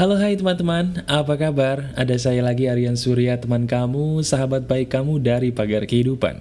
Halo hai teman-teman, apa kabar? Ada saya lagi Aryan Surya, teman kamu, sahabat baik kamu dari Pagar Kehidupan.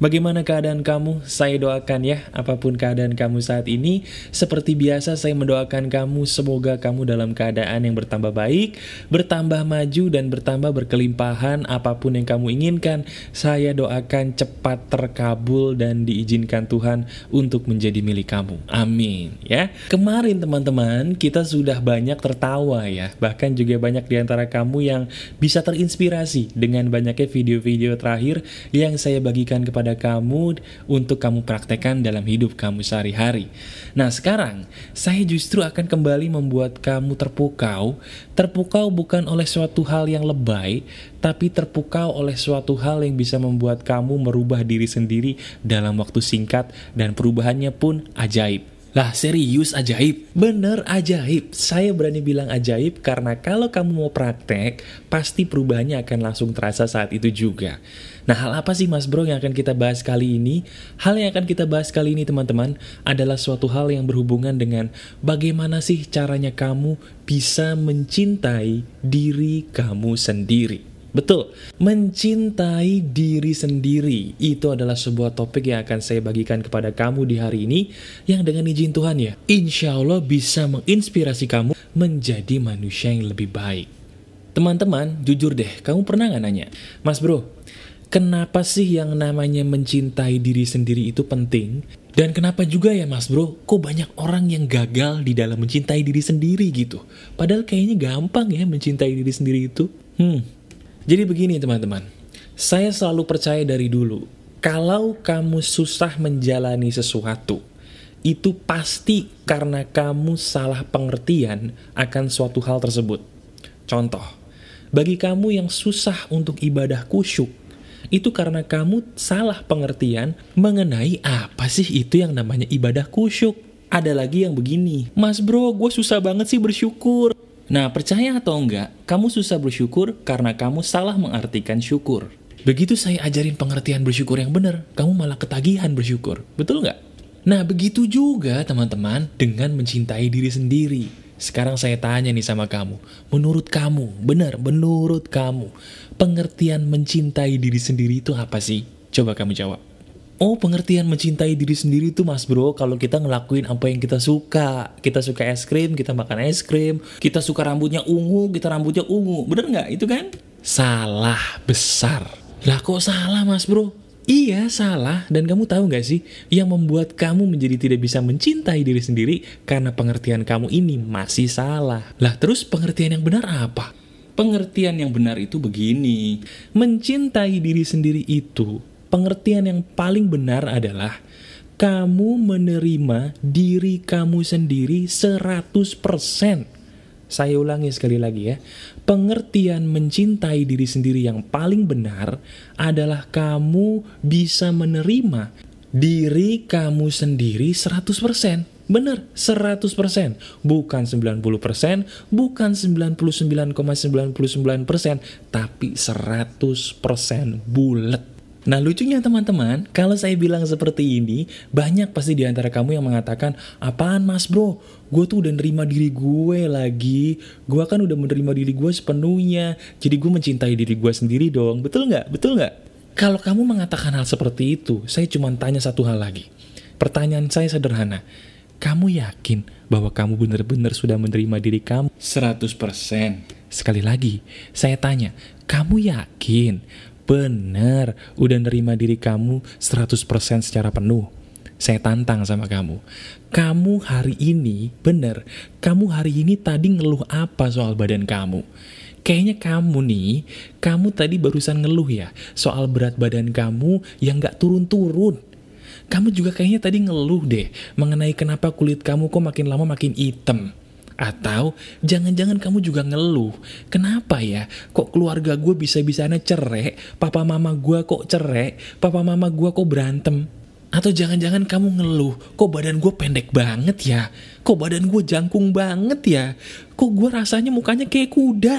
Bagaimana keadaan kamu? Saya doakan ya, apa pun keadaan kamu saat ini. Seperti biasa saya mendoakan kamu, semoga kamu dalam keadaan yang bertambah baik, bertambah maju dan bertambah berkelimpahan apa pun yang kamu inginkan. Saya doakan cepat terkabul dan diizinkan Tuhan untuk menjadi milik kamu. Amin ya. Kemarin teman-teman, kita sudah banyak tertawa ya. Bahkan juga banyak di antara kamu yang bisa terinspirasi dengan banyaknya video-video terakhir yang saya bagikan kepada kamu untuk kamu praktekkan dalam hidup kamu sehari-hari. Nah sekarang, saya justru akan kembali membuat kamu terpukau. Terpukau bukan oleh suatu hal yang lebay, tapi terpukau oleh suatu hal yang bisa membuat kamu merubah diri sendiri dalam waktu singkat dan perubahannya pun ajaib. Lah serius ajaib? Bener ajaib. Saya berani bilang ajaib karena kalau kamu mau praktek, pasti perubahannya akan langsung terasa saat itu juga. Nah hal apa sih mas bro yang akan kita bahas kali ini? Hal yang akan kita bahas kali ini teman-teman adalah suatu hal yang berhubungan dengan bagaimana sih caranya kamu bisa mencintai diri kamu sendiri. Betul, mencintai diri sendiri itu adalah sebuah topik yang akan saya bagikan kepada kamu di hari ini yang dengan izin Tuhan ya, insya Allah bisa menginspirasi kamu menjadi manusia yang lebih baik. Teman-teman, jujur deh, kamu pernah nggak nanya, Mas bro, kenapa sih yang namanya mencintai diri sendiri itu penting? Dan kenapa juga ya mas bro, kok banyak orang yang gagal di dalam mencintai diri sendiri gitu? Padahal kayaknya gampang ya mencintai diri sendiri itu. Hmm, jadi begini teman-teman, saya selalu percaya dari dulu, kalau kamu susah menjalani sesuatu, itu pasti karena kamu salah pengertian akan suatu hal tersebut. Contoh, bagi kamu yang susah untuk ibadah kusyuk, itu karena kamu salah pengertian mengenai apa sih itu yang namanya ibadah kusyuk. Ada lagi yang begini, Mas bro, gue susah banget sih bersyukur. Nah, percaya atau enggak, kamu susah bersyukur karena kamu salah mengartikan syukur. Begitu saya ajarin pengertian bersyukur yang benar, kamu malah ketagihan bersyukur. Betul nggak? Nah, begitu juga teman-teman dengan mencintai diri sendiri. Sekarang saya tanya nih sama kamu, menurut kamu, benar, menurut kamu, pengertian mencintai diri sendiri itu apa sih? Coba kamu jawab. Oh pengertian mencintai diri sendiri tuh mas bro Kalau kita ngelakuin apa yang kita suka Kita suka es krim, kita makan es krim Kita suka rambutnya ungu, kita rambutnya ungu Bener nggak itu kan? Salah besar Lah kok salah mas bro? Iya salah dan kamu tahu gak sih yang membuat kamu menjadi tidak bisa mencintai diri sendiri karena pengertian kamu ini masih salah. Lah terus pengertian yang benar apa? Pengertian yang benar itu begini, mencintai diri sendiri itu pengertian yang paling benar adalah kamu menerima diri kamu sendiri 100%. Saya ulangi sekali lagi ya. Pengertian mencintai diri sendiri yang paling benar adalah kamu bisa menerima diri kamu sendiri 100%. Benar, 100%. Bukan 90%, bukan 99,99%, tapi 100% bulat. Nah lucunya teman-teman, kalau saya bilang seperti ini, banyak pasti di antara kamu yang mengatakan, apaan mas bro, gue tuh udah nerima diri gue lagi, gue kan udah menerima diri gue sepenuhnya, jadi gue mencintai diri gue sendiri dong, betul nggak? Betul nggak? Kalau kamu mengatakan hal seperti itu, saya cuma tanya satu hal lagi. Pertanyaan saya sederhana, kamu yakin bahwa kamu benar-benar sudah menerima diri kamu 100%? Sekali lagi, saya tanya, kamu yakin benar udah nerima diri kamu 100% secara penuh. Saya tantang sama kamu. Kamu hari ini, bener, kamu hari ini tadi ngeluh apa soal badan kamu? Kayaknya kamu nih, kamu tadi barusan ngeluh ya soal berat badan kamu yang gak turun-turun. Kamu juga kayaknya tadi ngeluh deh mengenai kenapa kulit kamu kok makin lama makin hitam. Atau jangan-jangan kamu juga ngeluh, kenapa ya? Kok keluarga gue bisa-bisanya cerai, papa mama gue kok cerai, papa mama gue kok berantem. Atau jangan-jangan kamu ngeluh, kok badan gue pendek banget ya, kok badan gue jangkung banget ya, kok gue rasanya mukanya kayak kuda.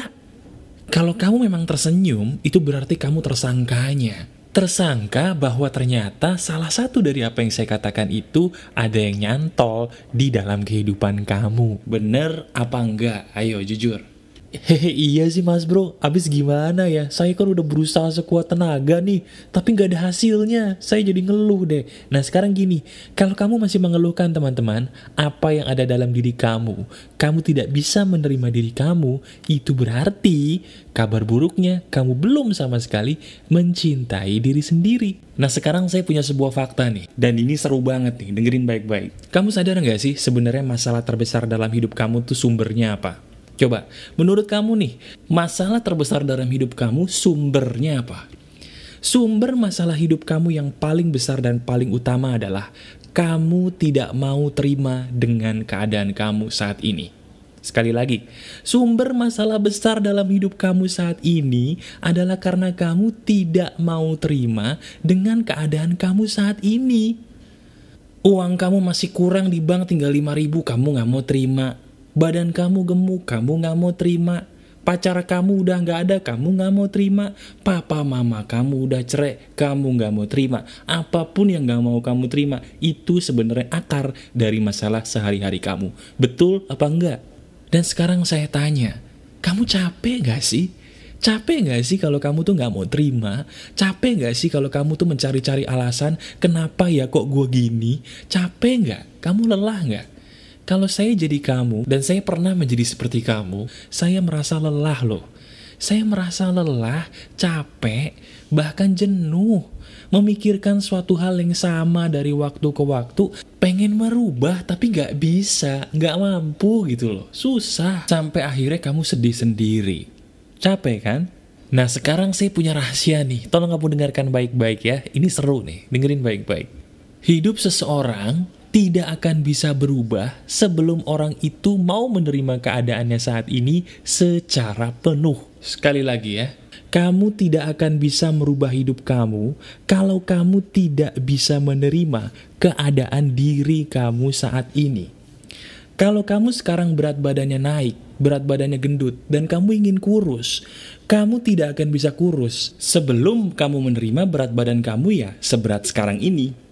Kalau kamu memang tersenyum, itu berarti kamu tersangkanya tersangka bahwa ternyata salah satu dari apa yang saya katakan itu ada yang nyantol di dalam kehidupan kamu. Bener apa enggak? Ayo jujur. Hehe iya sih mas bro, abis gimana ya? Saya kan udah berusaha sekuat tenaga nih, tapi nggak ada hasilnya. Saya jadi ngeluh deh. Nah sekarang gini, kalau kamu masih mengeluhkan teman-teman, apa yang ada dalam diri kamu, kamu tidak bisa menerima diri kamu, itu berarti kabar buruknya kamu belum sama sekali mencintai diri sendiri. Nah sekarang saya punya sebuah fakta nih, dan ini seru banget nih, dengerin baik-baik. Kamu sadar nggak sih sebenarnya masalah terbesar dalam hidup kamu tuh sumbernya apa? Coba, menurut kamu nih, masalah terbesar dalam hidup kamu sumbernya apa? Sumber masalah hidup kamu yang paling besar dan paling utama adalah kamu tidak mau terima dengan keadaan kamu saat ini. Sekali lagi, sumber masalah besar dalam hidup kamu saat ini adalah karena kamu tidak mau terima dengan keadaan kamu saat ini. Uang kamu masih kurang di bank tinggal 5 ribu, kamu gak mau terima badan kamu gemuk, kamu gak mau terima, pacar kamu udah gak ada, kamu gak mau terima, papa mama kamu udah cerai, kamu gak mau terima, apa pun yang gak mau kamu terima, itu sebenarnya akar dari masalah sehari-hari kamu. Betul apa enggak? Dan sekarang saya tanya, kamu capek gak sih? Capek gak sih kalau kamu tuh gak mau terima? Capek gak sih kalau kamu tuh mencari-cari alasan kenapa ya kok gue gini? Capek gak? Kamu lelah gak? Kalau saya jadi kamu, dan saya pernah menjadi seperti kamu, saya merasa lelah loh. Saya merasa lelah, capek, bahkan jenuh. Memikirkan suatu hal yang sama dari waktu ke waktu, pengen merubah tapi gak bisa, gak mampu gitu loh. Susah. Sampai akhirnya kamu sedih sendiri. Capek kan? Nah sekarang saya punya rahasia nih, tolong kamu dengarkan baik-baik ya. Ini seru nih, dengerin baik-baik. Hidup seseorang tidak akan bisa berubah sebelum orang itu mau menerima keadaannya saat ini secara penuh. Sekali lagi ya, kamu tidak akan bisa merubah hidup kamu kalau kamu tidak bisa menerima keadaan diri kamu saat ini. Kalau kamu sekarang berat badannya naik, berat badannya gendut, dan kamu ingin kurus, kamu tidak akan bisa kurus sebelum kamu menerima berat badan kamu ya seberat sekarang ini.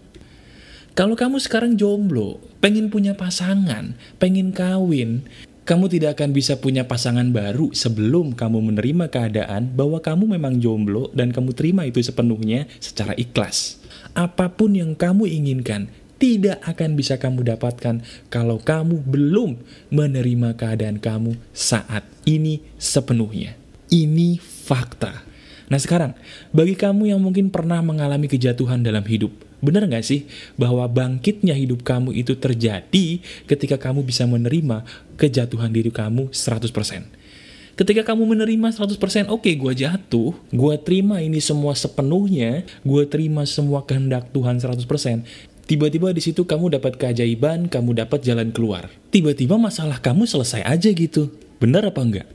Kalau kamu sekarang jomblo, pengen punya pasangan, pengen kawin, kamu tidak akan bisa punya pasangan baru sebelum kamu menerima keadaan bahwa kamu memang jomblo dan kamu terima itu sepenuhnya secara ikhlas. Apa pun yang kamu inginkan, tidak akan bisa kamu dapatkan kalau kamu belum menerima keadaan kamu saat ini sepenuhnya. Ini fakta. Nah sekarang, bagi kamu yang mungkin pernah mengalami kejatuhan dalam hidup, Benar nggak sih bahwa bangkitnya hidup kamu itu terjadi ketika kamu bisa menerima kejatuhan diri kamu 100%? Ketika kamu menerima 100%, oke okay, gue jatuh, gue terima ini semua sepenuhnya, gue terima semua kehendak Tuhan 100%, Tiba-tiba di situ kamu dapat keajaiban, kamu dapat jalan keluar. Tiba-tiba masalah kamu selesai aja gitu. Benar apa enggak?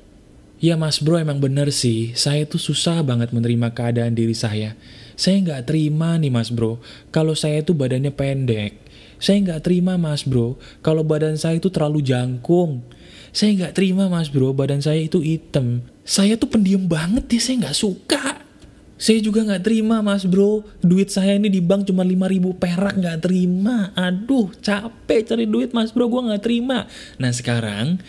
Ya mas bro emang bener sih, saya tuh susah banget menerima keadaan diri saya. Saya nggak terima nih mas bro, kalau saya itu badannya pendek. Saya nggak terima mas bro, kalau badan saya itu terlalu jangkung. Saya nggak terima mas bro, badan saya itu hitam. Saya tuh pendiam banget ya, saya nggak suka. Saya juga nggak terima mas bro, duit saya ini di bank cuma 5000 perak nggak terima. Aduh capek cari duit mas bro, gue nggak terima. Nah sekarang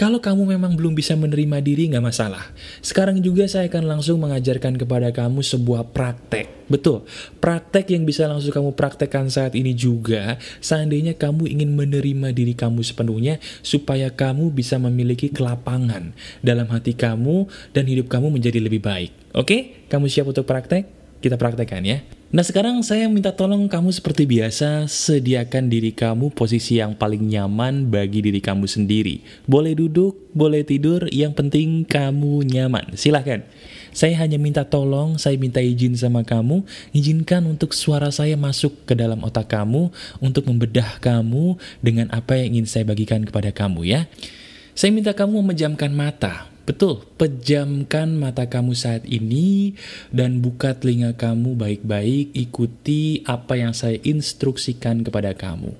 kalau kamu memang belum bisa menerima diri, nggak masalah. Sekarang juga saya akan langsung mengajarkan kepada kamu sebuah praktek. Betul, praktek yang bisa langsung kamu praktekkan saat ini juga, seandainya kamu ingin menerima diri kamu sepenuhnya, supaya kamu bisa memiliki kelapangan dalam hati kamu dan hidup kamu menjadi lebih baik. Oke? Kamu siap untuk praktek? Kita praktekkan ya. Nah sekarang saya minta tolong kamu seperti biasa sediakan diri kamu posisi yang paling nyaman bagi diri kamu sendiri. Boleh duduk, boleh tidur, yang penting kamu nyaman. Silahkan. Saya hanya minta tolong, saya minta izin sama kamu, izinkan untuk suara saya masuk ke dalam otak kamu, untuk membedah kamu dengan apa yang ingin saya bagikan kepada kamu ya. Saya minta kamu memejamkan mata, Betul, pejamkan mata kamu saat ini dan buka telinga kamu baik-baik, ikuti apa yang saya instruksikan kepada kamu.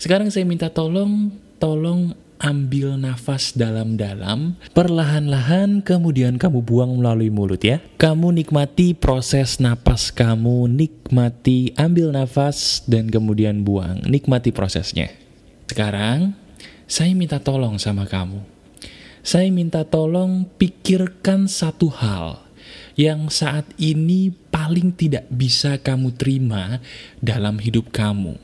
Sekarang saya minta tolong, tolong ambil nafas dalam-dalam, perlahan-lahan kemudian kamu buang melalui mulut ya. Kamu nikmati proses napas kamu, nikmati ambil nafas dan kemudian buang, nikmati prosesnya. Sekarang, saya minta tolong sama kamu Saya minta tolong pikirkan satu hal yang saat ini paling tidak bisa kamu terima dalam hidup kamu.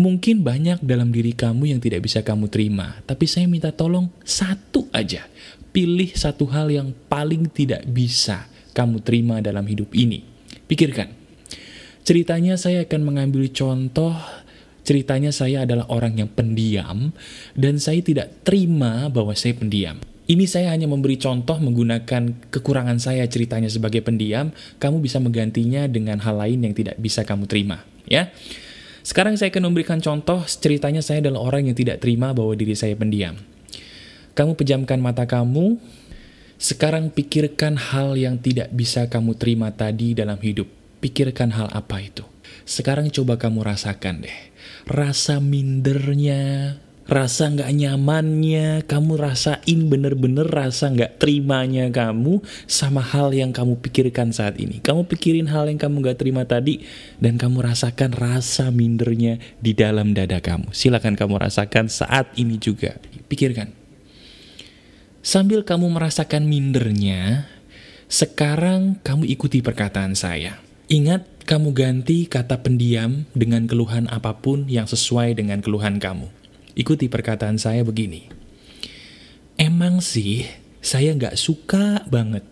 Mungkin banyak dalam diri kamu yang tidak bisa kamu terima, tapi saya minta tolong satu aja. Pilih satu hal yang paling tidak bisa kamu terima dalam hidup ini. Pikirkan. Ceritanya saya akan mengambil contoh Ceritanya saya adalah orang yang pendiam dan saya tidak terima bahwa saya pendiam. Ini saya hanya memberi contoh menggunakan kekurangan saya ceritanya sebagai pendiam, kamu bisa menggantinya dengan hal lain yang tidak bisa kamu terima, ya. Sekarang saya akan memberikan contoh ceritanya saya adalah orang yang tidak terima bahwa diri saya pendiam. Kamu pejamkan mata kamu, sekarang pikirkan hal yang tidak bisa kamu terima tadi dalam hidup. Pikirkan hal apa itu. Sekarang coba kamu rasakan deh. Rasa mindernya, rasa nggak nyamannya, kamu rasain bener-bener rasa nggak terimanya kamu sama hal yang kamu pikirkan saat ini. Kamu pikirin hal yang kamu nggak terima tadi, dan kamu rasakan rasa mindernya di dalam dada kamu. Silahkan kamu rasakan saat ini juga. Pikirkan. Sambil kamu merasakan mindernya, sekarang kamu ikuti perkataan saya. Ingat, kamu ganti kata pendiam dengan keluhan apa pun yang sesuai dengan keluhan kamu. Ikuti perkataan saya begini. Emang sih, saya nggak suka banget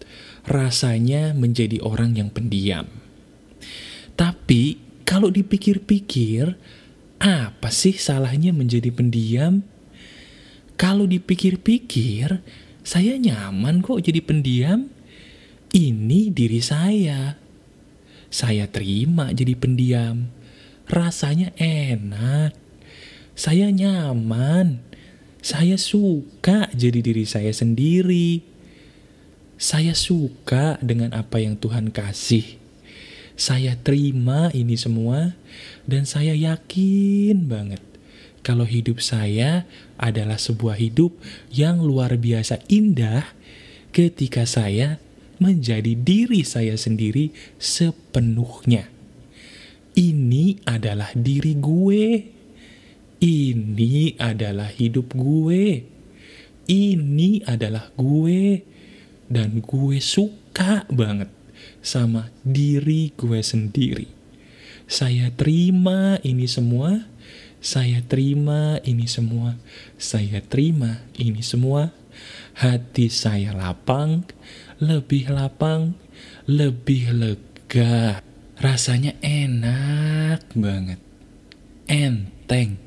rasanya menjadi orang yang pendiam. Tapi, kalau dipikir-pikir, apa sih salahnya menjadi pendiam? Kalau dipikir-pikir, saya nyaman kok jadi pendiam. Ini diri saya. Saya terima jadi pendiam. Rasanya enak. Saya nyaman. Saya suka jadi diri saya sendiri. Saya suka dengan apa yang Tuhan kasih. Saya terima ini semua dan saya yakin banget kalau hidup saya adalah sebuah hidup yang luar biasa indah ketika saya menjadi diri saya sendiri sepenuhnya. Ini adalah diri gue. Ini adalah hidup gue. Ini adalah gue. Dan gue suka banget sama diri gue sendiri. Saya terima ini semua saya terima ini semua. Saya terima ini semua. Hati saya lapang, lebih lapang, lebih lega. Rasanya enak banget. Enteng.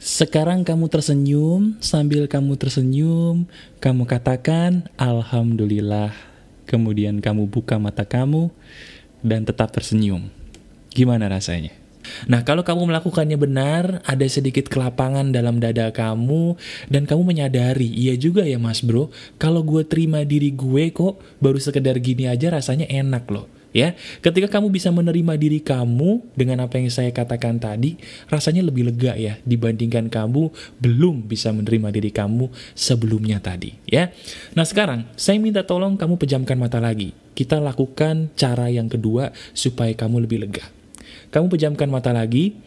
Sekarang kamu tersenyum, sambil kamu tersenyum, kamu katakan Alhamdulillah. Kemudian kamu buka mata kamu dan tetap tersenyum. Gimana rasanya? Nah, kalau kamu melakukannya benar, ada sedikit kelapangan dalam dada kamu, dan kamu menyadari, iya juga ya mas bro, kalau gue terima diri gue kok, baru sekedar gini aja rasanya enak loh. Ya, ketika kamu bisa menerima diri kamu dengan apa yang saya katakan tadi, rasanya lebih lega ya dibandingkan kamu belum bisa menerima diri kamu sebelumnya tadi, ya. Nah, sekarang saya minta tolong kamu pejamkan mata lagi. Kita lakukan cara yang kedua supaya kamu lebih lega. Kamu pejamkan mata lagi.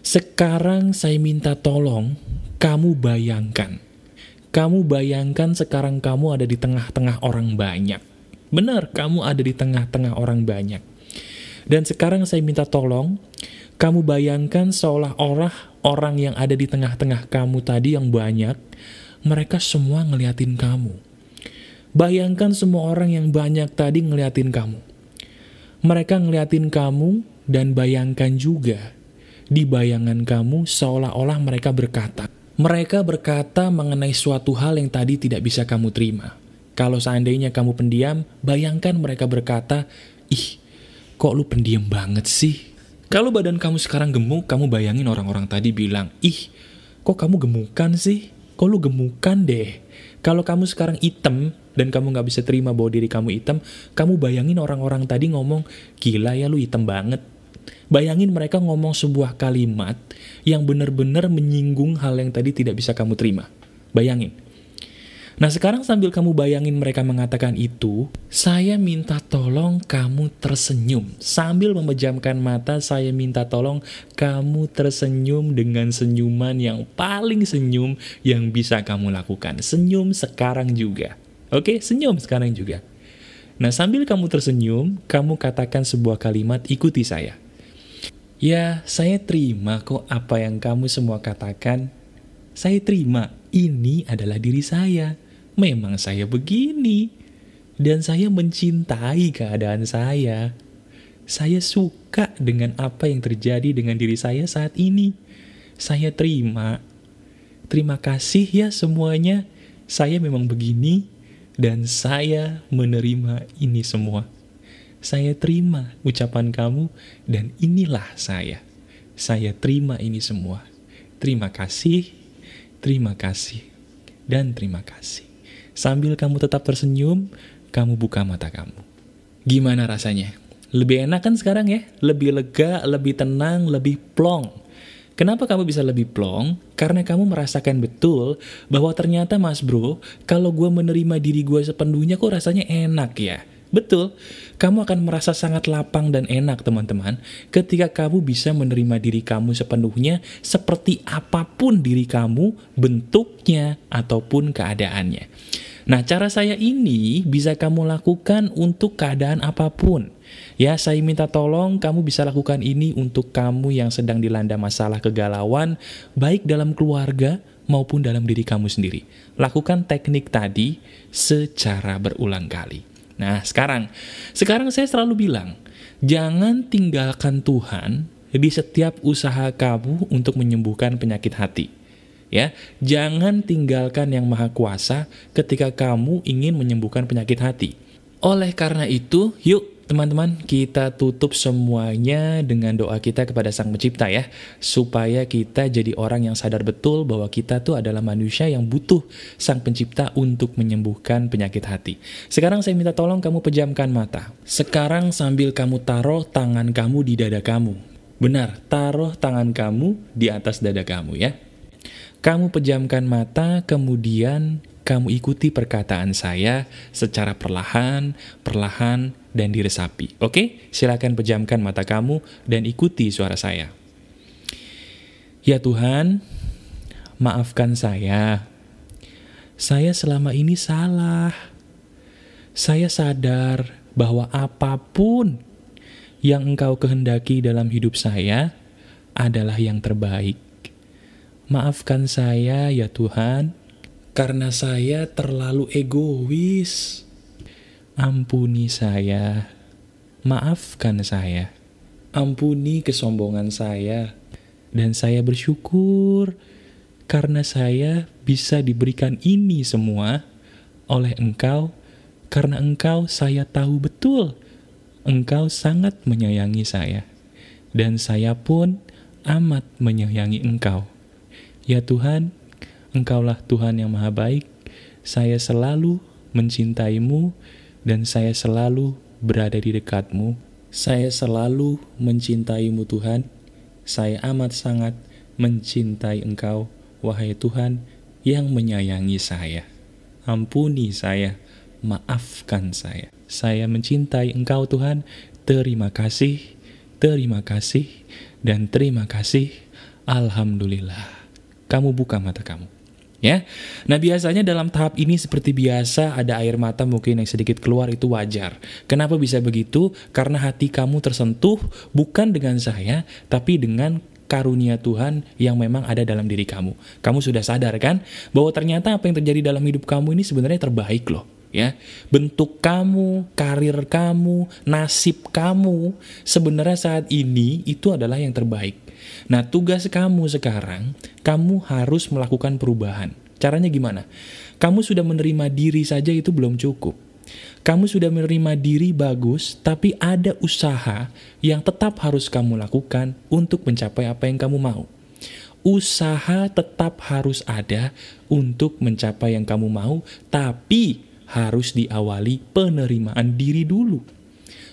Sekarang saya minta tolong kamu bayangkan. Kamu bayangkan sekarang kamu ada di tengah-tengah orang banyak. Benar, kamu ada di tengah-tengah orang banyak. Dan sekarang saya minta tolong, kamu bayangkan seolah-olah orang yang ada di tengah-tengah kamu tadi yang banyak, mereka semua ngeliatin kamu. Bayangkan semua orang yang banyak tadi ngeliatin kamu. Mereka ngeliatin kamu dan bayangkan juga, di bayangan kamu seolah-olah mereka berkata. Mereka berkata mengenai suatu hal yang tadi tidak bisa kamu terima. Kalau seandainya kamu pendiam, bayangkan mereka berkata, Ih, kok lu pendiam banget sih? Kalau badan kamu sekarang gemuk, kamu bayangin orang-orang tadi bilang, Ih, kok kamu gemukan sih? Kok lu gemukan deh? Kalau kamu sekarang hitam, dan kamu gak bisa terima bahwa diri kamu hitam, kamu bayangin orang-orang tadi ngomong, gila ya lu hitam banget. Bayangin mereka ngomong sebuah kalimat yang benar-benar menyinggung hal yang tadi tidak bisa kamu terima. Bayangin. Nah sekarang sambil kamu bayangin mereka mengatakan itu, saya minta tolong kamu tersenyum. Sambil memejamkan mata, saya minta tolong kamu tersenyum dengan senyuman yang paling senyum yang bisa kamu lakukan. Senyum sekarang juga. Oke, senyum sekarang juga. Nah sambil kamu tersenyum, kamu katakan sebuah kalimat ikuti saya. Ya, saya terima kok apa yang kamu semua katakan. Saya terima, ini adalah diri saya memang saya begini. Dan saya mencintai keadaan saya. Saya suka dengan apa yang terjadi dengan diri saya saat ini. Saya terima. Terima kasih ya semuanya. Saya memang begini dan saya menerima ini semua. Saya terima ucapan kamu dan inilah saya. Saya terima ini semua. Terima kasih, terima kasih, dan terima kasih. Sambil kamu tetap tersenyum, kamu buka mata kamu. Gimana rasanya? Lebih enak kan sekarang ya? Lebih lega, lebih tenang, lebih plong. Kenapa kamu bisa lebih plong? Karena kamu merasakan betul bahwa ternyata mas bro, kalau gue menerima diri gue sepenuhnya kok rasanya enak ya. Betul, kamu akan merasa sangat lapang dan enak teman-teman ketika kamu bisa menerima diri kamu sepenuhnya seperti apa pun diri kamu, bentuknya, ataupun keadaannya. Nah, cara saya ini bisa kamu lakukan untuk keadaan apa pun. Ya, saya minta tolong kamu bisa lakukan ini untuk kamu yang sedang dilanda masalah kegalauan, baik dalam keluarga maupun dalam diri kamu sendiri. Lakukan teknik tadi secara berulang kali. Nah, sekarang, sekarang saya selalu bilang, jangan tinggalkan Tuhan di setiap usaha kamu untuk menyembuhkan penyakit hati. Ya, jangan tinggalkan yang maha kuasa ketika kamu ingin menyembuhkan penyakit hati. Oleh karena itu, yuk Teman-teman, kita tutup semuanya dengan doa kita kepada Sang Pencipta ya, supaya kita jadi orang yang sadar betul bahwa kita tuh adalah manusia yang butuh Sang Pencipta untuk menyembuhkan penyakit hati. Sekarang saya minta tolong kamu pejamkan mata. Sekarang sambil kamu taruh tangan kamu di dada kamu. Benar, taruh tangan kamu di atas dada kamu ya. Kamu pejamkan mata, kemudian kamu ikuti perkataan saya secara perlahan, perlahan, dan diresapi. Oke, silakan pejamkan mata kamu dan ikuti suara saya. Ya Tuhan, maafkan saya. Saya selama ini salah. Saya sadar bahwa apa pun yang Engkau kehendaki dalam hidup saya adalah yang terbaik. Maafkan saya ya Tuhan, karena saya terlalu egois. Ampuni saya, maafkan saya, ampuni kesombongan saya, dan saya bersyukur karena saya bisa diberikan ini semua oleh Engkau, karena Engkau saya tahu betul, Engkau sangat menyayangi saya, dan saya pun amat menyayangi Engkau. Ya Tuhan, Engkaulah Tuhan yang Maha Baik, saya selalu mencintaimu, dan saya selalu berada di dekatmu. Saya selalu mencintaimu Tuhan. Saya amat sangat mencintai Engkau, wahai Tuhan, yang menyayangi saya. Ampuni saya, maafkan saya. Saya mencintai Engkau Tuhan, terima kasih, terima kasih, dan terima kasih. Alhamdulillah. Kamu buka mata kamu ya. Nah biasanya dalam tahap ini seperti biasa ada air mata mungkin yang sedikit keluar itu wajar. Kenapa bisa begitu? Karena hati kamu tersentuh bukan dengan saya, tapi dengan karunia Tuhan yang memang ada dalam diri kamu. Kamu sudah sadar kan bahwa ternyata apa yang terjadi dalam hidup kamu ini sebenarnya terbaik loh ya. Bentuk kamu, karir kamu, nasib kamu sebenarnya saat ini itu adalah yang terbaik. Nah, tugas kamu sekarang, kamu harus melakukan perubahan. Caranya gimana? Kamu sudah menerima diri saja itu belum cukup. Kamu sudah menerima diri bagus, tapi ada usaha yang tetap harus kamu lakukan untuk mencapai apa yang kamu mau. Usaha tetap harus ada untuk mencapai yang kamu mau, tapi harus diawali penerimaan diri dulu.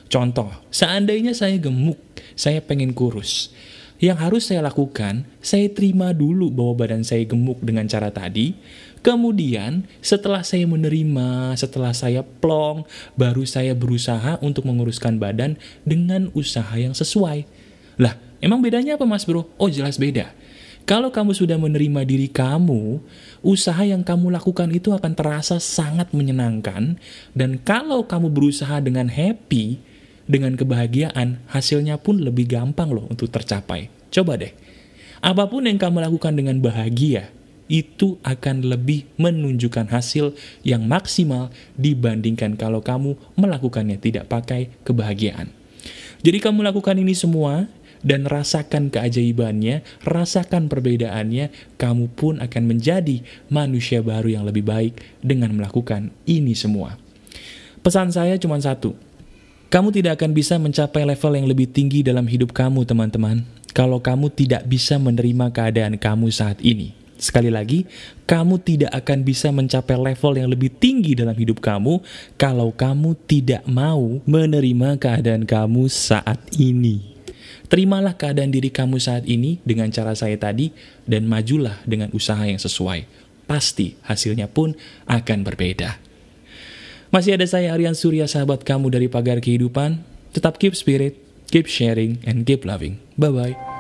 Contoh, seandainya saya gemuk, saya pengen kurus. Yang harus saya lakukan, saya terima dulu bahwa badan saya gemuk dengan cara tadi. Kemudian, setelah saya menerima, setelah saya plong, baru saya berusaha untuk menguruskan badan dengan usaha yang sesuai. Lah, emang bedanya apa mas bro? Oh jelas beda. Kalau kamu sudah menerima diri kamu, usaha yang kamu lakukan itu akan terasa sangat menyenangkan. Dan kalau kamu berusaha dengan happy, dengan kebahagiaan, hasilnya pun lebih gampang loh untuk tercapai. Coba deh, apa pun yang kamu lakukan dengan bahagia, itu akan lebih menunjukkan hasil yang maksimal dibandingkan kalau kamu melakukannya tidak pakai kebahagiaan. Jadi kamu lakukan ini semua, dan rasakan keajaibannya, rasakan perbedaannya, kamu pun akan menjadi manusia baru yang lebih baik dengan melakukan ini semua. Pesan saya cuma satu, kamu tidak akan bisa mencapai level yang lebih tinggi dalam hidup kamu, teman-teman, kalau kamu tidak bisa menerima keadaan kamu saat ini. Sekali lagi, kamu tidak akan bisa mencapai level yang lebih tinggi dalam hidup kamu kalau kamu tidak mau menerima keadaan kamu saat ini. Terimalah keadaan diri kamu saat ini dengan cara saya tadi dan majulah dengan usaha yang sesuai. Pasti hasilnya pun akan berbeda. Masih ada saya Aryan Surya sahabat kamu dari Pagar Kehidupan. Tetap keep spirit, keep sharing, and keep loving. Bye-bye.